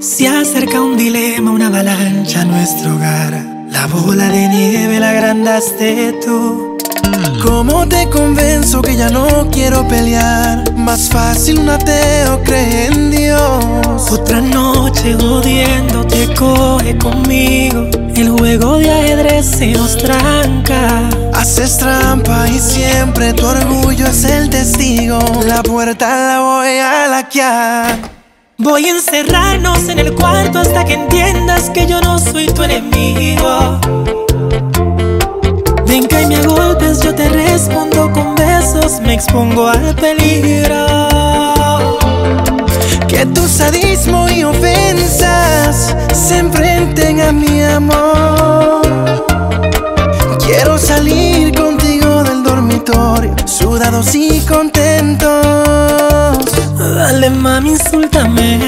Se acerca un dilema, una avalancha a nuestro hogar. La bola de nieve la agrandaste tú. ¿Cómo te convenzo que ya no quiero pelear? Más fácil un ateo cree en Dios. Otra noche odiando te coge conmigo. El juego de ajedrez se nos tranca. Haces trampa y siempre tu orgullo es el testigo. La puerta la voy a laquear. Voy a encerrarnos en el cuarto hasta que entiendas que yo no soy tu enemigo. Venga y me golpes, yo te respondo con besos, me expongo al peligro. Que tu sadismo y ofensas se enfrenten a mi amor. Quiero salir contigo del dormitorio, sudados y contentos. Dale mami, insúltame.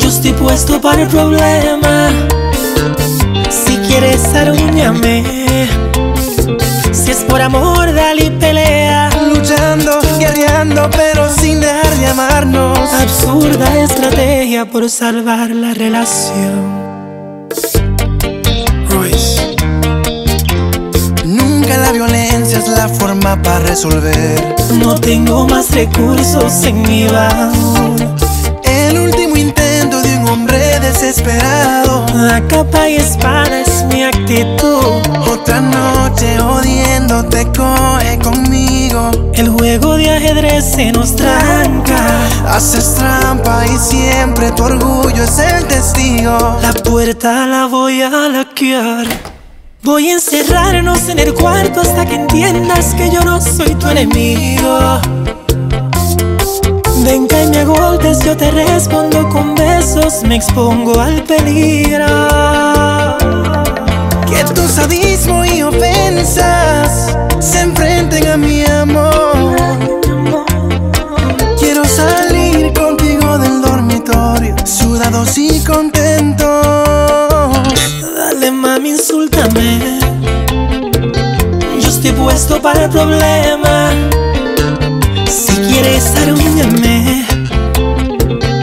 Yo estoy puesto para el problema. Si quieres, arúñame. Si es por amor, dale y pelea. Luchando, guerreando, pero sin dejar de amarnos. Absurda estrategia por salvar la relación. La violencia es la forma para resolver. No tengo más recursos en mi baúl. El último intento de un hombre desesperado. A capa y espada es mi actitud. Otra noche odiándote coge conmigo. El juego de ajedrez se nos tranca. Haces trampa y siempre tu orgullo es el testigo. La puerta la voy a laquear. Voy a encerrarnos en el cuarto hasta que entiendas que yo no soy tu enemigo. Venga y me golpes, yo te respondo con besos, me expongo al peligro. Que tu sadismo puesto para el problema. Si quieres, arúñame.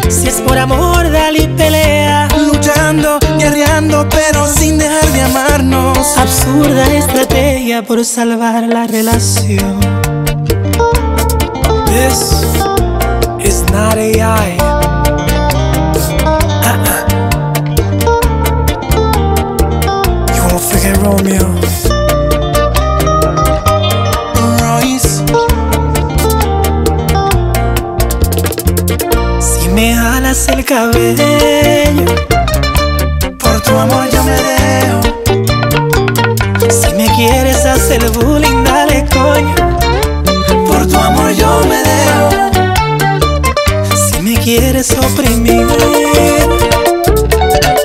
Si es por amor, dale y pelea. Luchando, guerreando, pero sin dejar de amarnos. Absurda estrategia por salvar la relación. This is not AI. El cabello, Por tu amor yo me dejo. si me quieres hacer bullying, dale coño. Por tu amor yo me dejo. Si me quieres oprimir,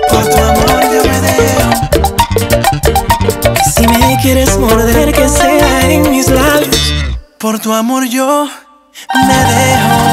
Por tu amor yo me dejo. si me quieres morder, que sea en mis labios. Por tu amor yo me dejo.